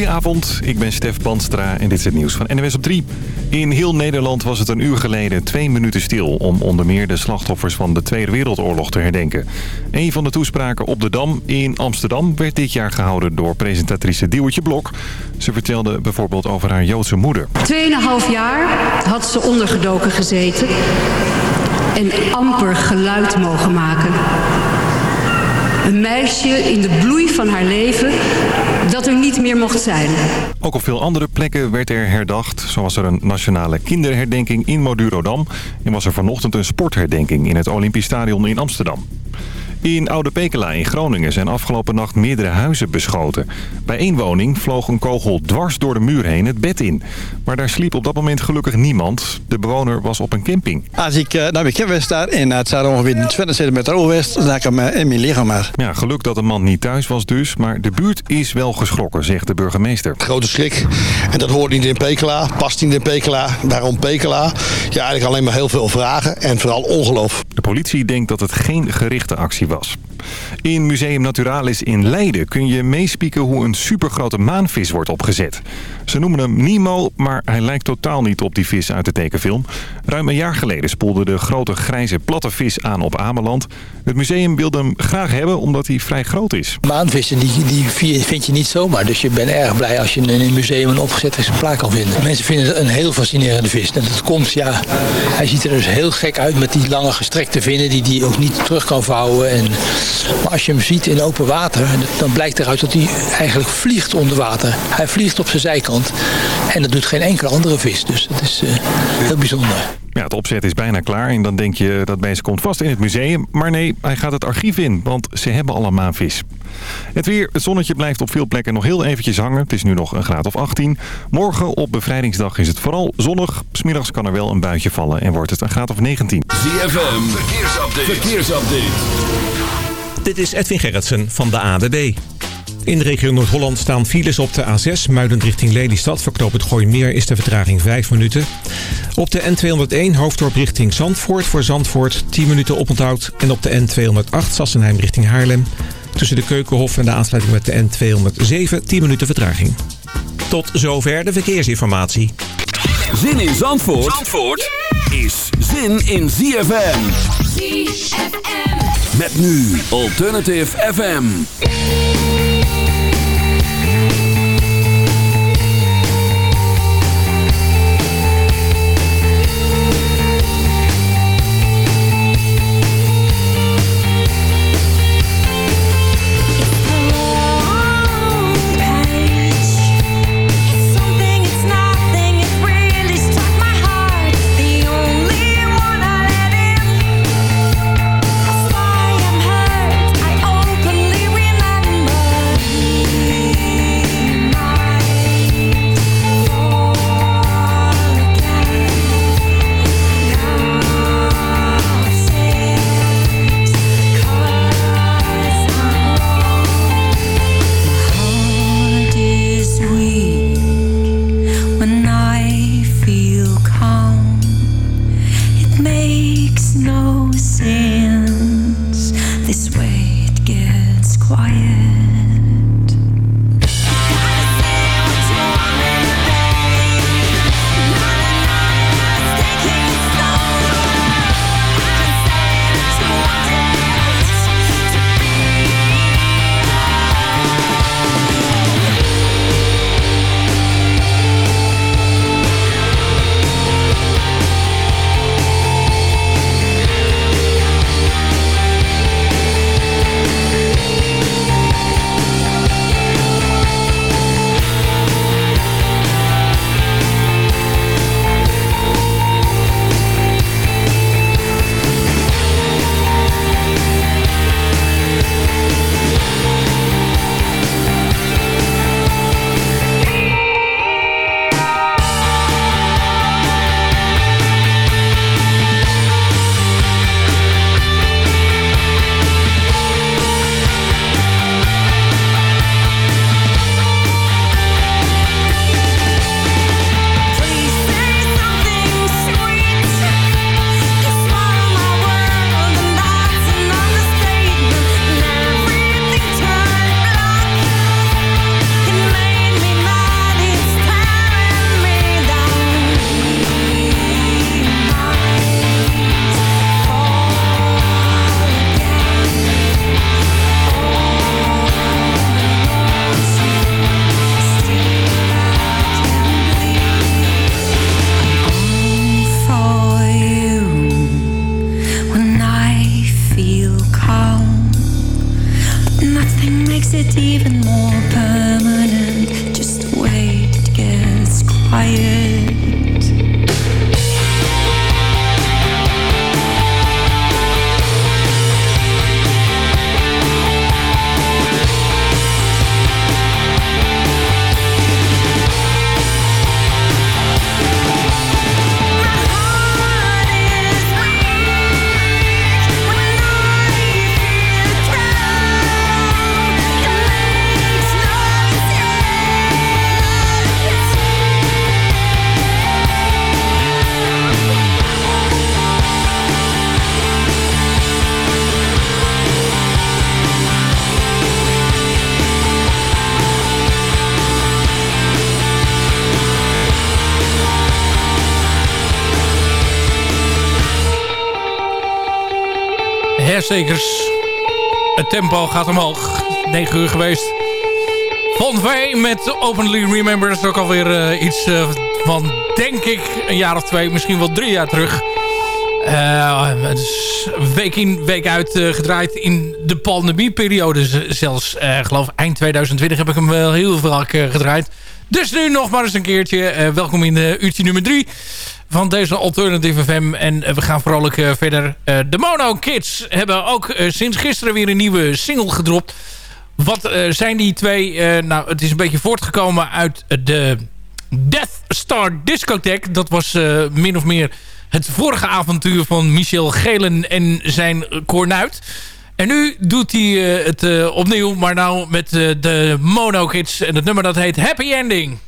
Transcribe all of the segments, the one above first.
Goedenavond, ik ben Stef Banstra en dit is het nieuws van NWS op 3. In heel Nederland was het een uur geleden twee minuten stil... om onder meer de slachtoffers van de Tweede Wereldoorlog te herdenken. Een van de toespraken op de Dam in Amsterdam... werd dit jaar gehouden door presentatrice Diewertje Blok. Ze vertelde bijvoorbeeld over haar Joodse moeder. Tweeënhalf jaar had ze ondergedoken gezeten... en amper geluid mogen maken... Een meisje in de bloei van haar leven dat er niet meer mocht zijn. Ook op veel andere plekken werd er herdacht. Zo was er een nationale kinderherdenking in Madurodam. En was er vanochtend een sportherdenking in het Olympisch Stadion in Amsterdam. In Oude Pekela in Groningen zijn afgelopen nacht meerdere huizen beschoten. Bij één woning vloog een kogel dwars door de muur heen het bed in. Maar daar sliep op dat moment gelukkig niemand. De bewoner was op een camping. Als ik uh, naar mijn camping sta en het staat ongeveer 20 centimeter overwest, dan ik hem in mijn lichaam maar. Ja, geluk dat de man niet thuis was dus, maar de buurt is wel geschrokken, zegt de burgemeester. Grote schrik. En dat hoort niet in Pekela, past niet in Pekela. Daarom Pekela. Ja, eigenlijk alleen maar heel veel vragen en vooral ongeloof. De politie denkt dat het geen gerichte actie was. In Museum Naturalis in Leiden kun je meespieken hoe een supergrote maanvis wordt opgezet. Ze noemen hem Nemo, maar hij lijkt totaal niet op die vis uit de tekenfilm. Ruim een jaar geleden spoelde de grote grijze platte vis aan op Ameland. Het museum wilde hem graag hebben omdat hij vrij groot is. Maanvissen die, die vind je niet zomaar, dus je bent erg blij als je in een museum een opgezet exemplaar kan vinden. Mensen vinden het een heel fascinerende vis. En dat komt, ja, hij ziet er dus heel gek uit met die lange gestrekte vinnen die hij ook niet terug kan vouwen. Maar als je hem ziet in open water, dan blijkt eruit dat hij eigenlijk vliegt onder water. Hij vliegt op zijn zijkant en dat doet geen enkele andere vis. Dus dat is uh, heel bijzonder. Ja, het opzet is bijna klaar en dan denk je dat beest komt vast in het museum. Maar nee, hij gaat het archief in, want ze hebben al een maanvis. Het weer, het zonnetje blijft op veel plekken nog heel eventjes hangen. Het is nu nog een graad of 18. Morgen op bevrijdingsdag is het vooral zonnig. Smiddags kan er wel een buitje vallen en wordt het een graad of 19. ZFM, verkeersupdate. verkeersupdate. Dit is Edwin Gerritsen van de ADB. In de regio Noord-Holland staan files op de A6, muidend richting Lelystad. Verknoop het Gooimeer is de vertraging 5 minuten. Op de N201 hoofddorp richting Zandvoort voor Zandvoort 10 minuten oponthoud. En op de N208 Sassenheim richting Haarlem. Tussen de Keukenhof en de aansluiting met de N207 10 minuten vertraging. Tot zover de verkeersinformatie. Zin in Zandvoort, Zandvoort is zin in ZFM. ZFM. Met nu Alternative FM. Herzekers. Het tempo gaat omhoog. 9 uur geweest. Von V met Openly Remember. Dat is ook alweer uh, iets uh, van, denk ik, een jaar of twee, misschien wel drie jaar terug. Is week in, week uit gedraaid in de pandemieperiode zelfs. geloof eind 2020 heb ik hem wel heel vaak gedraaid. Dus nu nog maar eens een keertje. welkom in uurtje nummer 3 van deze Alternative FM. En we gaan vrolijk verder. De Mono Kids hebben ook sinds gisteren weer een nieuwe single gedropt. Wat zijn die twee? nou, het is een beetje voortgekomen uit de Death Star Discotheque. Dat was min of meer het vorige avontuur van Michel Gelen en zijn Cornuit. En nu doet hij het opnieuw, maar nou met de Mono Kids. En het nummer dat heet Happy Ending.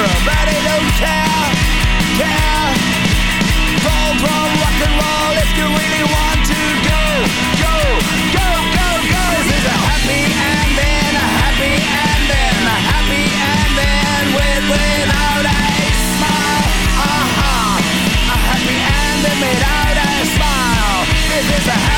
Everybody don't care, care. Fall from rock and roll if you really want to go, go, go, go, go. This is a happy ending. a happy ending. a happy ending with without a smile. Uh -huh. a happy ending then without a smile. This is a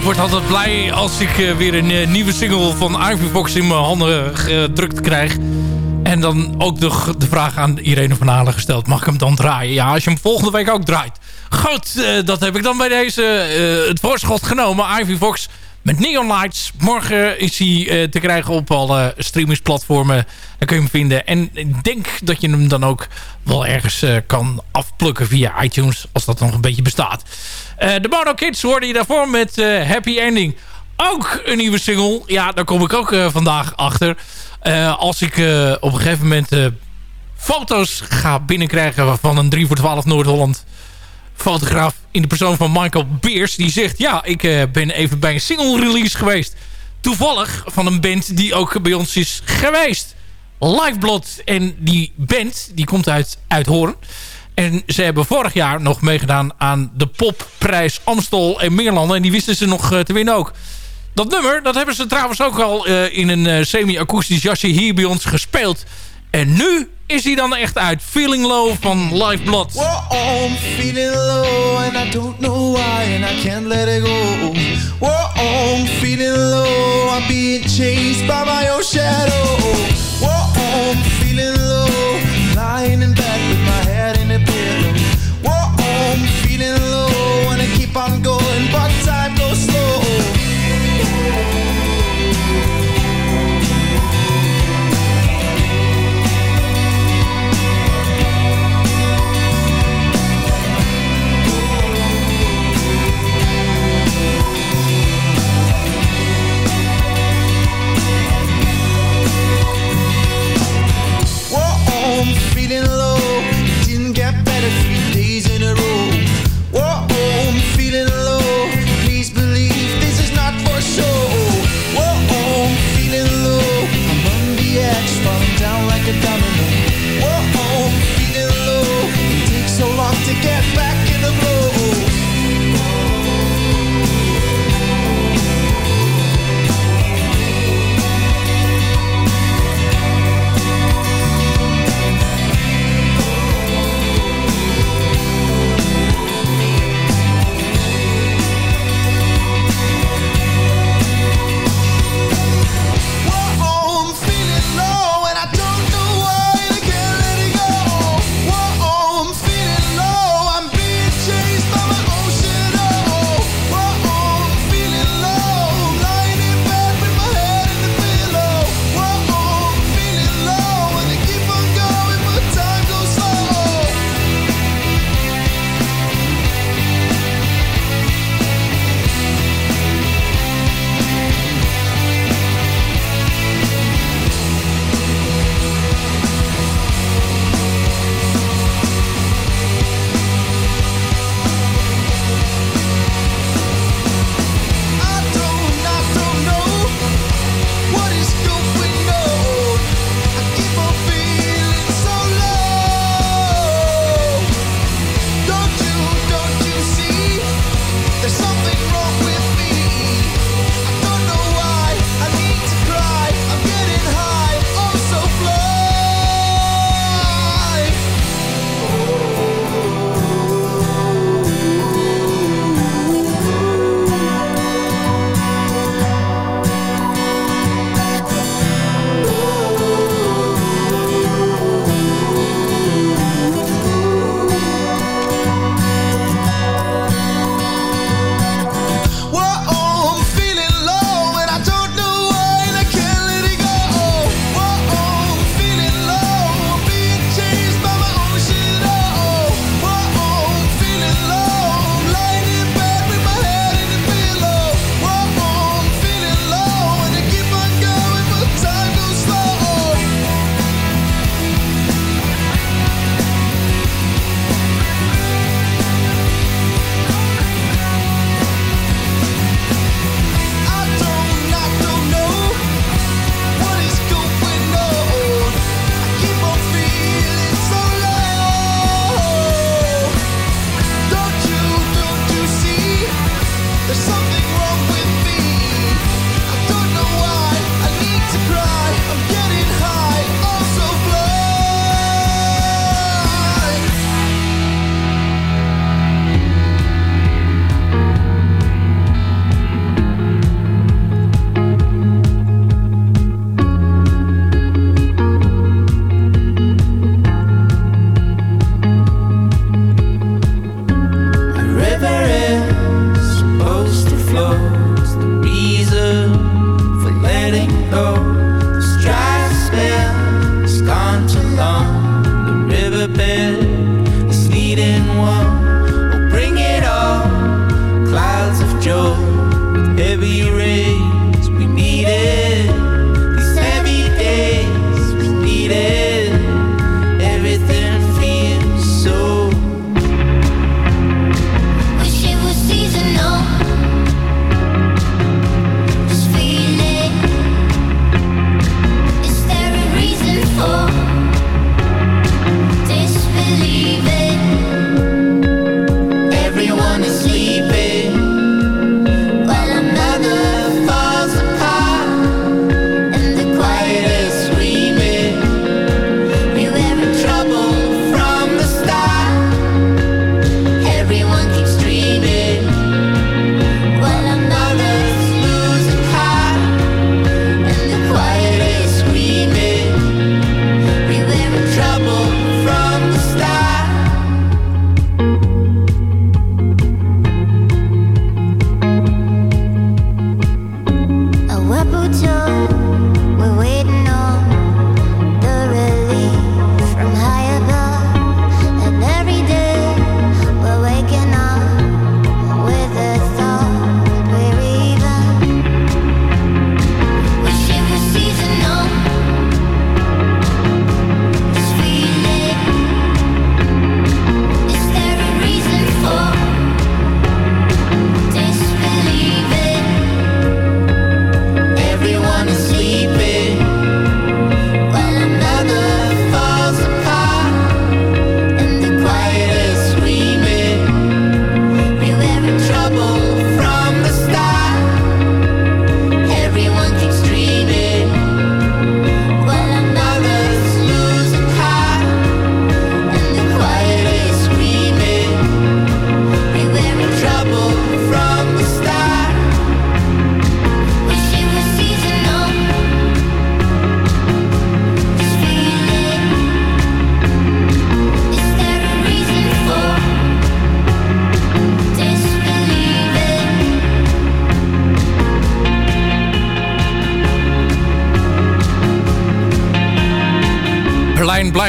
Ik word altijd blij als ik eh, weer een eh, nieuwe single van Ivy Fox in mijn handen gedrukt krijg. En dan ook de, de vraag aan Irene van Halen gesteld. Mag ik hem dan draaien? Ja, als je hem volgende week ook draait. Goed, dat heb ik dan bij deze het voorschot genomen. Ivy Fox met Neon Lights. Morgen is hij uh, te krijgen op alle streamingsplatformen. Daar kun je hem vinden. En ik denk dat je hem dan ook wel ergens kan afplukken via iTunes. Als dat nog een beetje bestaat. de Mono Kids hoorde je daarvoor met Happy Ending. Ook een nieuwe single. Ja, daar kom ik ook vandaag achter. als ik op een gegeven moment foto's ga binnenkrijgen van een 3 voor 12 Noord-Holland fotograaf in de persoon van Michael Beers. Die zegt, ja, ik uh, ben even bij een single release geweest. Toevallig van een band die ook bij ons is geweest. Lifeblood. En die band, die komt uit, uit Hoorn. En ze hebben vorig jaar nog meegedaan aan de popprijs Amstel en Meerlanden. En die wisten ze nog uh, te winnen ook. Dat nummer, dat hebben ze trouwens ook al uh, in een semi-akoestisch jasje hier bij ons gespeeld. En nu is hij dan echt uit. Feeling Low van Live Blood. Whoa, I'm feeling low and I don't know why and I can't let it go. Whoa, I'm feeling low, I'm being chased by my own shadow. Whoa, I'm feeling low,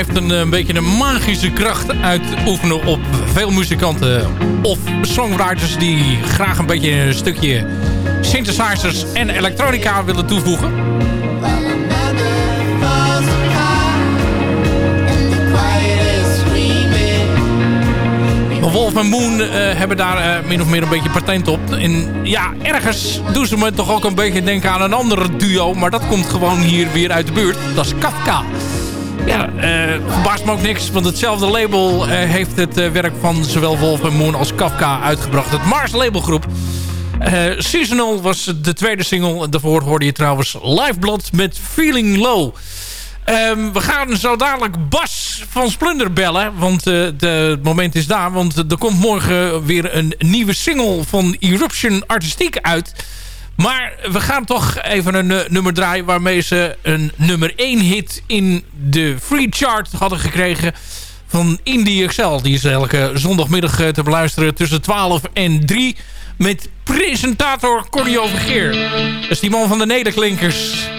blijft een, een beetje een magische kracht uitoefenen op veel muzikanten of songwriters die graag een beetje een stukje synthesizers en elektronica willen toevoegen. Wolf en Moon eh, hebben daar eh, min of meer een beetje patent op. En ja, ergens doen ze me toch ook een beetje denken aan een andere duo. Maar dat komt gewoon hier weer uit de buurt. Dat is Kafka. Eh verbaast me ook niks. Want hetzelfde label eh, heeft het eh, werk van zowel Wolf en Moon als Kafka uitgebracht. Het Mars labelgroep. Seasonal was de tweede single. Daarvoor hoorde je trouwens Lifeblood met Feeling Low. Ehm, we gaan zo dadelijk Bas van Splunder bellen. Want de, het moment is daar. Want er komt morgen weer een nieuwe single van Eruption Artistiek uit. Maar we gaan toch even een eh, nummer draaien... waarmee ze een nummer 1 hit in de free chart hadden gekregen... van Indie Excel. Die is elke zondagmiddag eh, te beluisteren tussen 12 en 3... met presentator Corny Overgeer. Dat is die man van de Nederklinkers...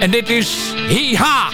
En dit is Hi-Ha.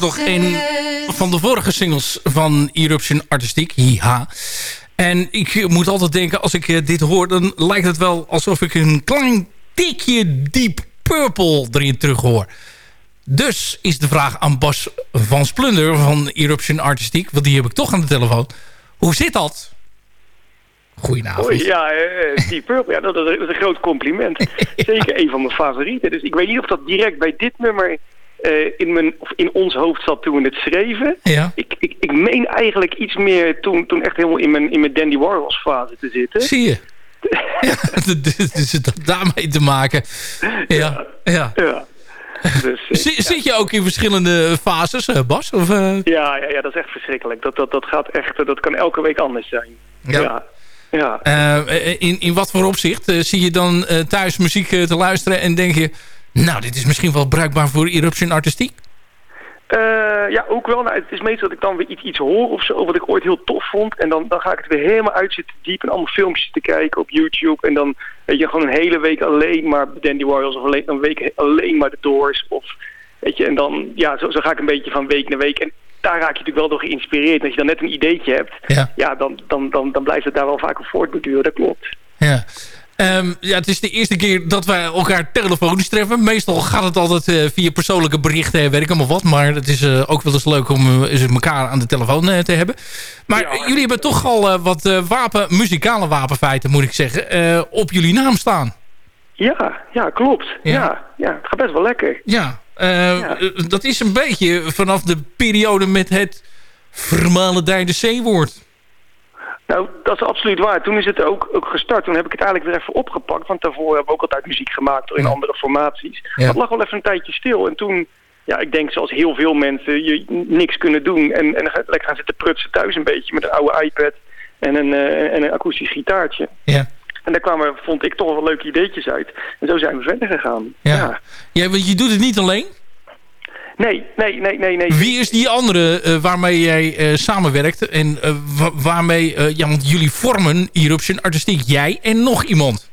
Was nog een van de vorige singles van Eruption Artistiek. Hiha. En ik moet altijd denken, als ik eh, dit hoor... dan lijkt het wel alsof ik een klein tikje Deep Purple erin terug hoor. Dus is de vraag aan Bas van Splunder van Eruption Artistiek... want die heb ik toch aan de telefoon. Hoe zit dat? Goedenavond. Hoi, ja, eh, Deep Purple, ja, dat is een groot compliment. Zeker een van mijn favorieten. Dus ik weet niet of dat direct bij dit nummer eh, in, mijn, of in ons hoofd zat toen we het schreven. Ja. Ik, ik, ik meen eigenlijk iets meer toen, toen echt helemaal in mijn, in mijn Dandy Warhols fase te zitten. Zie je? ja, dus het daarmee te maken. Ja, ja. Ja. Dus, eh, Zi- Zit je ook in verschillende fases, eh, Bas? Of, ja, ja, ja, dat is echt verschrikkelijk. Dat, dat, dat gaat echt, dat kan elke week anders zijn. Ja. Ja. ja. In, in wat voor opzicht? Zie je dan thuis muziek te luisteren en denk je... Nou, dit is misschien wel bruikbaar voor Eruption Artistiek? Eh, ja, ook wel. Nou, het is meestal dat ik dan weer iets, iets hoor of zo, wat ik ooit heel tof vond. En dan, dan ga ik het weer helemaal uitzitten diep en allemaal filmpjes te kijken op YouTube. En dan weet je gewoon een hele week alleen maar Dandy Warriors of alleen, een week alleen maar de Doors. Of, weet je, en dan, ja, zo, zo ga ik een beetje van week naar week. En daar raak je natuurlijk wel door geïnspireerd. Als je dan net een ideetje hebt, Ja. dan, dan, dan, dan blijft het daar wel vaak op voortborduren. Dat klopt. Ja. Ehm, ja, het is de eerste keer dat wij elkaar telefonisch treffen. Meestal gaat het altijd eh, via persoonlijke berichten, weet ik allemaal wat. Maar het is eh, ook wel eens leuk om eens elkaar aan de telefoon te hebben. Maar jullie hebben toch al wat wapen, muzikale wapenfeiten, moet ik zeggen, op jullie naam staan. Ja, ja, klopt. Ja, ja, het gaat best wel lekker. Ja, dat is een beetje vanaf de periode met het vermalendijde C-woord. Nou, dat is absoluut waar. Toen is het ook, ook gestart. Toen heb ik het eigenlijk weer even opgepakt. Want daarvoor hebben we ook altijd muziek gemaakt in andere formaties. Ja. Het lag wel even een tijdje stil. En toen, ja, ik denk zoals heel veel mensen, je niks kunnen doen. En, en lekker gaan zitten prutsen thuis een beetje met een oude iPad en een, eh, en een akoestisch gitaartje. Ja. En daar kwamen, vond ik, toch wel leuke ideetjes uit. En zo zijn we verder gegaan. Ja. ja, want je doet het niet alleen. Nee, nee, nee, nee, nee. Wie is die andere eh, waarmee jij eh, samenwerkt? En eh, wa- waarmee, ja, want jullie vormen Eruption Artistiek. Jij en nog iemand.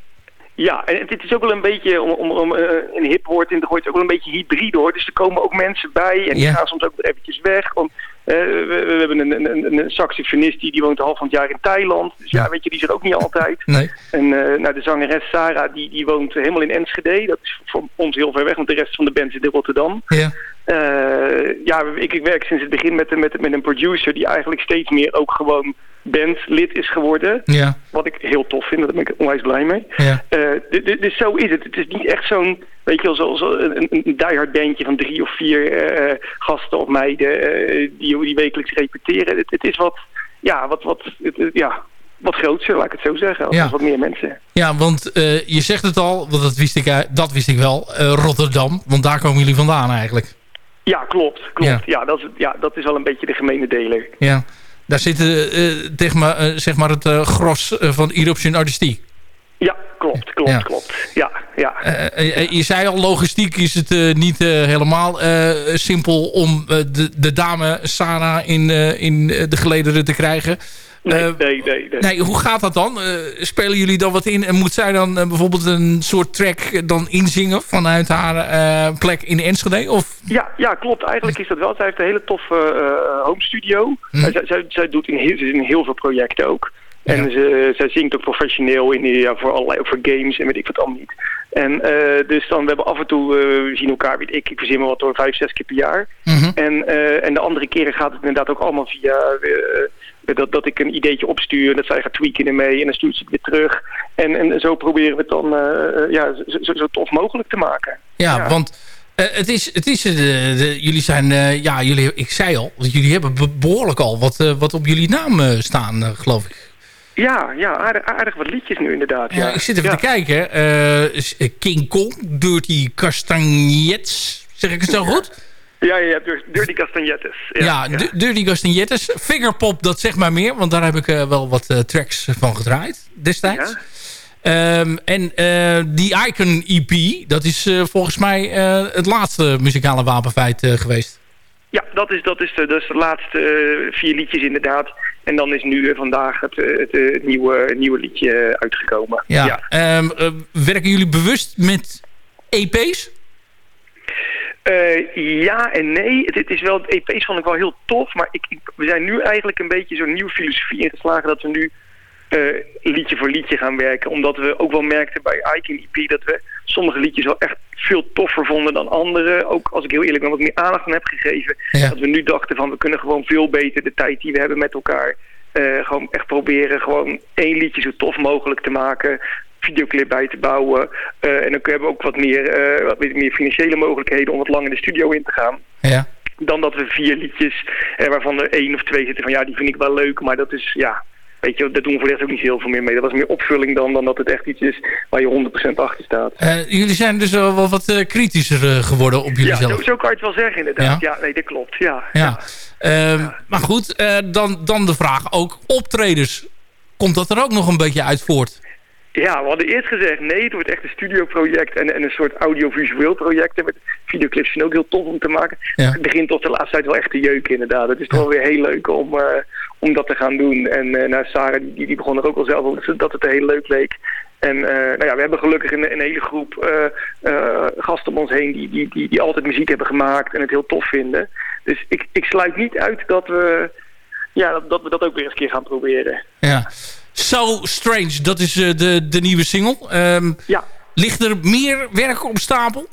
Ja, en dit is ook wel een beetje, om, om, om een hip woord in te gooien, ook wel een beetje hybride hoor. Dus er komen ook mensen bij en die Ja. gaan soms ook eventjes weg. Om, we, we hebben een, een, een, saxofonist die, die woont de half van het jaar in Thailand. Dus ja, weet je, die is er ook niet altijd. Nee. En nou, de zangeres Sarah, die, die woont helemaal in Enschede. Dat is voor ons heel ver weg, want de rest van de band zit in Rotterdam. Ja. Eh, ja, ik, ik werk sinds het begin met, met, met een producer die eigenlijk steeds meer ook gewoon bandlid is geworden. Ja. Wat ik heel tof vind, daar ben ik onwijs blij mee. Ja. Eh, dus zo is het. Het is niet echt zo'n, weet je wel, zo, zo een, een diehard bandje van drie of vier eh, gasten of meiden die, die wekelijks repeteren. Het, het is wat, ja, wat, wat, het- ja, wat grootser, laat ik het zo zeggen. Als Ja. wat meer mensen. Ja, want eh, je zegt het al, want dat wist ik, eh, dat wist ik wel. eh, Rotterdam, want daar komen jullie vandaan eigenlijk. Ja, klopt. klopt. Ja. Ja. dat is, ja, dat is wel een beetje de gemene deler. Ja. Daar zit zeg maar, zeg maar het gros van Eruption Artistiek. Ja, klopt, klopt, Ja. klopt. Ja, ja. Je zei al, logistiek is het niet helemaal simpel om de, de dame Sarah in, in de gelederen te krijgen. Nee, Eh, nee, nee, nee. Nee, hoe gaat dat dan? Eh, spelen jullie dan wat in? En moet zij dan eh, bijvoorbeeld een soort track dan inzingen vanuit haar plek in Enschede? Of? Ja, ja, klopt. Eigenlijk is dat wel. Zij heeft een hele toffe home studio. Hm. Zij, zij, zij doet in heel, in heel veel projecten ook. En ze, zij zingt ook professioneel in, ja, voor allerlei voor games en weet ik wat allemaal niet. En dus dan, we hebben af en toe, we zien elkaar, weet ik, ik verzin me wat door vijf, zes keer per jaar. Mhm. En, en de andere keren gaat het inderdaad ook allemaal via dat, dat ik een ideetje opstuur en dat zij gaat tweaken ermee en dan stuurt ze het weer terug. En, en zo proberen we het dan eh, eh, ja, zo, zo, tof mogelijk te maken. Ja, want eh, het is, het is de, jullie zijn, ja, jullie, ik zei al, jullie hebben be- behoorlijk al wat, wat op jullie naam staan, geloof ik. Ja, ja aardig, aardig wat liedjes nu inderdaad. Ja, Ja, ik zit even ja. te kijken. King Kong, Dirty Castagnets, zeg ik het zo goed? Ja, ja, Dir- Dirty Castagnettes. Ja, D- Dirty Castagnettes. Fingerpop, dat zeg maar meer. Want daar heb ik eh, wel wat eh, tracks van gedraaid destijds. Ehm, en eh, die Icon EP, dat is volgens mij het laatste muzikale wapenfeit geweest. Ja, dat is, dat is, de, dat is de laatste vier liedjes inderdaad. En dan is nu vandaag het, het, het nieuwe, nieuwe liedje uitgekomen. Ja. Ehm, eh, werken jullie bewust met EP's? Eh, ja en nee. Het, het is wel, EP's vond ik wel heel tof, maar ik, ik- we zijn nu eigenlijk een beetje zo'n nieuwe filosofie ingeslagen dat we nu eh, liedje voor liedje gaan werken. Omdat we ook wel merkten bij Ike EP dat we sommige liedjes wel echt veel toffer vonden dan andere. Ook als ik heel eerlijk ben, wat meer aandacht aan heb gegeven. Dat we nu dachten van we kunnen gewoon veel beter de tijd die we hebben met elkaar eh, gewoon echt proberen gewoon één liedje zo tof mogelijk te maken. Videoclip bij te bouwen. Eh, en dan hebben we ook wat meer, eh, wat meer financiële mogelijkheden om wat langer de studio in te gaan. Ja. Dan dat we vier liedjes, eh, waarvan er één of twee zitten van ja, die vind ik wel leuk, maar dat is ja. Weet je, daar doen we voor rest ook niet heel veel meer mee. Dat was meer opvulling dan, dan dat het echt iets is waar je 100% achter staat. Jullie zijn dus wel wel wat kritischer geworden op jullie Ja, zelf. zo, zo kan je het wel zeggen inderdaad. Ja? Ja, nee, dat klopt. Ja. Ja. Ehm, Maar goed, dan, dan de vraag ook optredens. Komt dat er ook nog een beetje uit voort? Ja, we hadden eerst gezegd nee, het wordt echt een studioproject en, en een soort audiovisueel project. En met videoclips zijn ook heel tof om te maken. Ja. Het begint tot de laatste tijd wel echt te jeuken inderdaad. Het is toch wel weer heel leuk om, eh, om dat te gaan doen. En eh nou, Sarah die, die begon er ook al zelf over dat het- heel leuk leek. En eh, nou ja, we hebben gelukkig een, een hele groep gasten om ons heen die, die, die, die altijd muziek hebben gemaakt en het heel tof vinden. Dus ik, ik sluit niet uit dat we, ja, dat, dat we dat ook weer eens een keer gaan proberen. Ja. So Strange, dat is eh, de, de nieuwe single. Ehm, ja. Ligt er meer werk op stapel?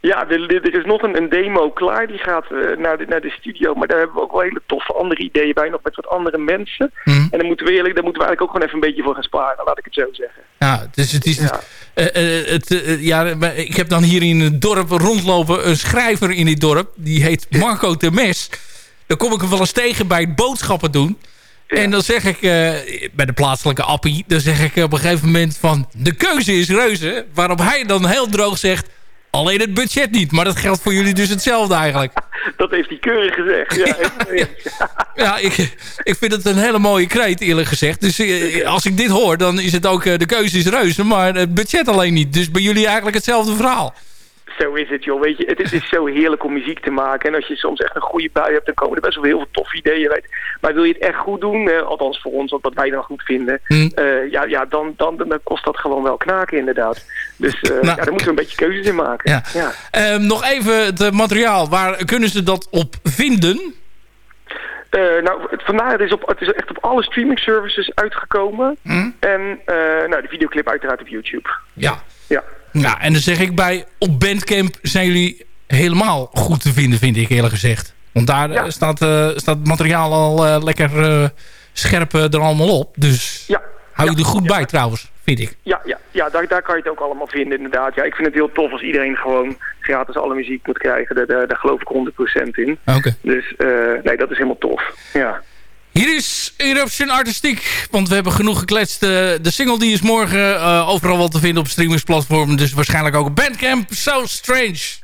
Ja, er, er is nog een, een demo klaar. Die gaat eh, naar, de, naar de studio. Maar daar hebben we ook wel hele toffe andere ideeën bij. Nog met wat andere mensen. En dan moeten we eerlijk, daar moeten we eigenlijk ook gewoon even een beetje voor gaan sparen. Laat ik het zo zeggen. Ja, dus het is... eh, eh, het, eh, ja, maar ik heb dan hier in het dorp rondlopen een schrijver in dit dorp. Die heet Marco de Mes. Dan kom ik hem wel eens tegen bij het boodschappen doen. En dan zeg ik, eh, bij de plaatselijke appie... dan zeg ik op een gegeven moment van... de keuze is reuze. Waarop hij dan heel droog zegt... alleen het budget niet. Maar dat geldt voor jullie dus hetzelfde eigenlijk. Dat heeft hij keurig gezegd. Ja, Ja, ik, ik vind het een hele mooie kreet eerlijk gezegd. Dus eh, als ik dit hoor, dan is het ook... eh, de keuze is reuze, maar het budget alleen niet. Dus bij jullie eigenlijk hetzelfde verhaal. Zo is het, joh. Weet je, het is, het is zo heerlijk om muziek te maken. En als je soms echt een goede bui hebt, dan komen er best wel heel veel toffe ideeën uit. Maar wil je het echt goed doen, eh, althans voor ons, wat, wat wij dan goed vinden, eh, ja, ja dan, dan, dan kost dat gewoon wel knaken inderdaad. Dus eh, ja, daar moeten we een beetje keuzes in maken. Ja. Ehm, nog even het materiaal. Waar kunnen ze dat op vinden? Nou, het, vandaar, het is, op, het is echt op alle streaming services uitgekomen. En eh, nou, de videoclip uiteraard op YouTube. Ja. Ja. Nou, en dan zeg ik bij, op Bandcamp zijn jullie helemaal goed te vinden, vind ik eerlijk gezegd. Want daar eh, staat, eh, staat het materiaal al eh, lekker eh, scherp er allemaal op. Dus hou je er goed bij trouwens, vind ik. Ja, ja, ja daar, daar kan je het ook allemaal vinden inderdaad. Ja, ik vind het heel tof als iedereen gewoon gratis alle muziek moet krijgen. Daar, daar, daar geloof ik 100% in. Oké. Dus nee, dat is helemaal tof. Ja. Hier is Eruption Artistiek, want we hebben genoeg gekletst. De single die is morgen eh, overal wel te vinden op streamingsplatformen. Dus waarschijnlijk ook Bandcamp. So Strange.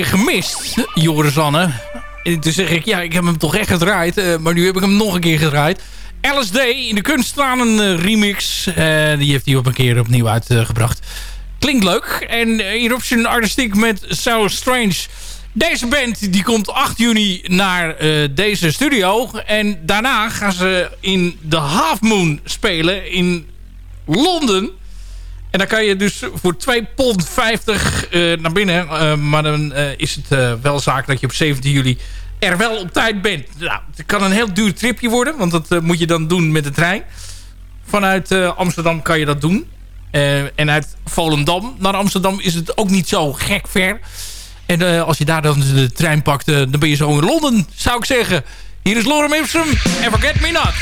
Gemist, Joris Anne. En toen zeg ik, ja, ik heb hem toch echt gedraaid. eh, maar nu heb ik hem nog een keer gedraaid. LSD in de kunsttranen eh, remix. Eh, die heeft hij op een keer opnieuw uitgebracht. Klinkt leuk. En Eruption Artistic met So Strange. Deze band die komt 8 juni naar deze studio. En daarna gaan ze in de Half Moon spelen in Londen. En dan kan je dus voor 2 pond 50 eh, naar binnen. Eh, maar dan eh, is het wel zaak dat je op 17 juli er wel op tijd bent. Nou, het kan een heel duur tripje worden. Want dat moet je dan doen met de trein. Vanuit Amsterdam kan je dat doen. En uit Volendam naar Amsterdam is het ook niet zo gek ver. En als je daar dan de trein pakt, dan ben je zo in Londen, zou ik zeggen. Hier is Lorem Ipsum en Forget Me Not.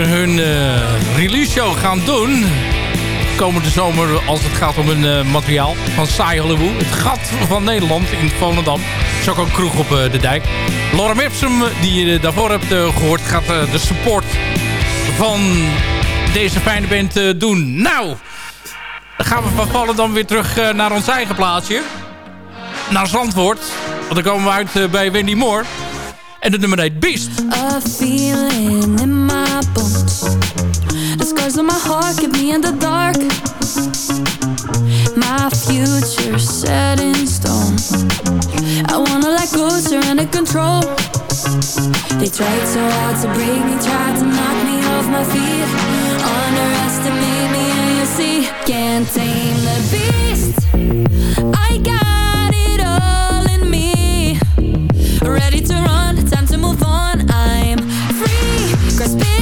Hun eh, release show gaan doen. Komende zomer als het gaat om hun eh, materiaal van Saai. Het gat van Nederland in Volendam. is ook een kroeg op eh, de dijk. Lorem Ipsum, die je daarvoor hebt eh, gehoord, gaat de support van deze fijne band doen. Nou, dan gaan we van Volendam weer terug naar ons eigen plaatsje. Naar Zandvoort. Want dan komen we uit bij Wendy Moore. En de nummer heet Beast. A in my The on my heart keep me in the dark. My future set in stone. I wanna let go, surrender control. They tried so hard to break me, tried to knock me off my feet. Underestimate me, and you see, can't tame the beast. I got it all in me. Ready to run, time to move on. I'm free, grasp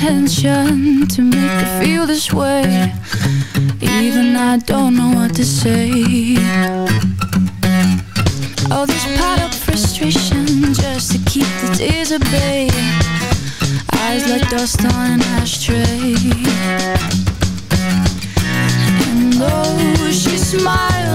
intention to make me feel this way. Even I don't know what to say. All this piled up frustration just to keep the tears at bay. Eyes like dust on an ashtray. And oh, she smiles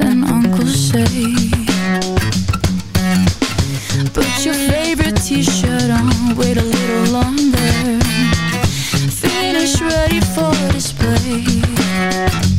and uncles say. Put your favorite t-shirt on, wait a little longer. Finish ready for display.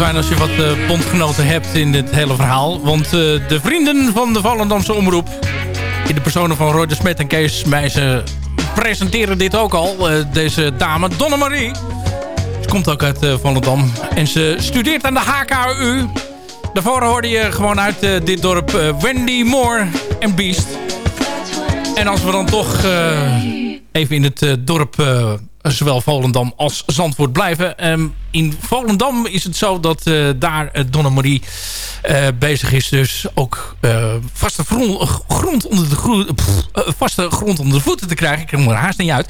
Fijn als je wat eh, bondgenoten hebt in dit hele verhaal. Want eh, de vrienden van de Vallendamse Omroep... in de personen van de Smet en Kees Meijzen... presenteren dit ook al, eh, deze dame, Donna Marie. Ze komt ook uit Volendam. En ze studeert aan de HKU. Daarvoor hoorde je gewoon uit dit dorp Wendy Moore en Beast. En als we dan toch even in het dorp... eh, zowel Volendam als Zandvoort blijven. Ehm, in Volendam is het zo dat eh, daar uh, Marie bezig is. Dus ook vaste, grond, onder de vaste grond onder de voeten te krijgen. Ik kom er haast niet uit.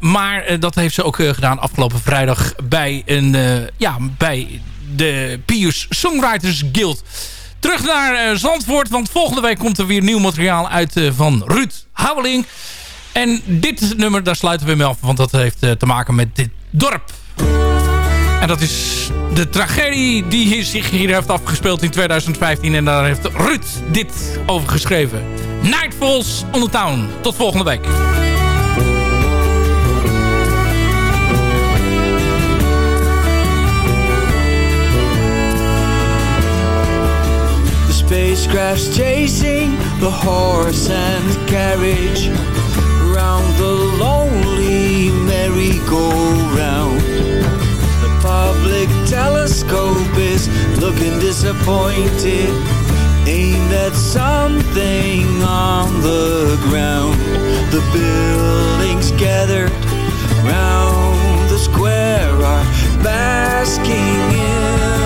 Maar dat heeft ze ook gedaan afgelopen vrijdag bij, een, ja, bij de Pius Songwriters Guild. Terug naar Zandvoort, want volgende week komt er weer nieuw materiaal uit van Ruud Houweling. En dit nummer, daar sluiten we mee af, want dat heeft eh, te maken met dit dorp. En dat is de tragedie die hier, zich hier heeft afgespeeld in 2015. En daar heeft Ruud dit over geschreven. Nightfalls on the Town. Tot volgende week. The chasing the horse and carriage the lonely merry-go-round. The public telescope is looking disappointed, aimed at something on the ground. The buildings gathered round the square are basking in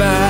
back.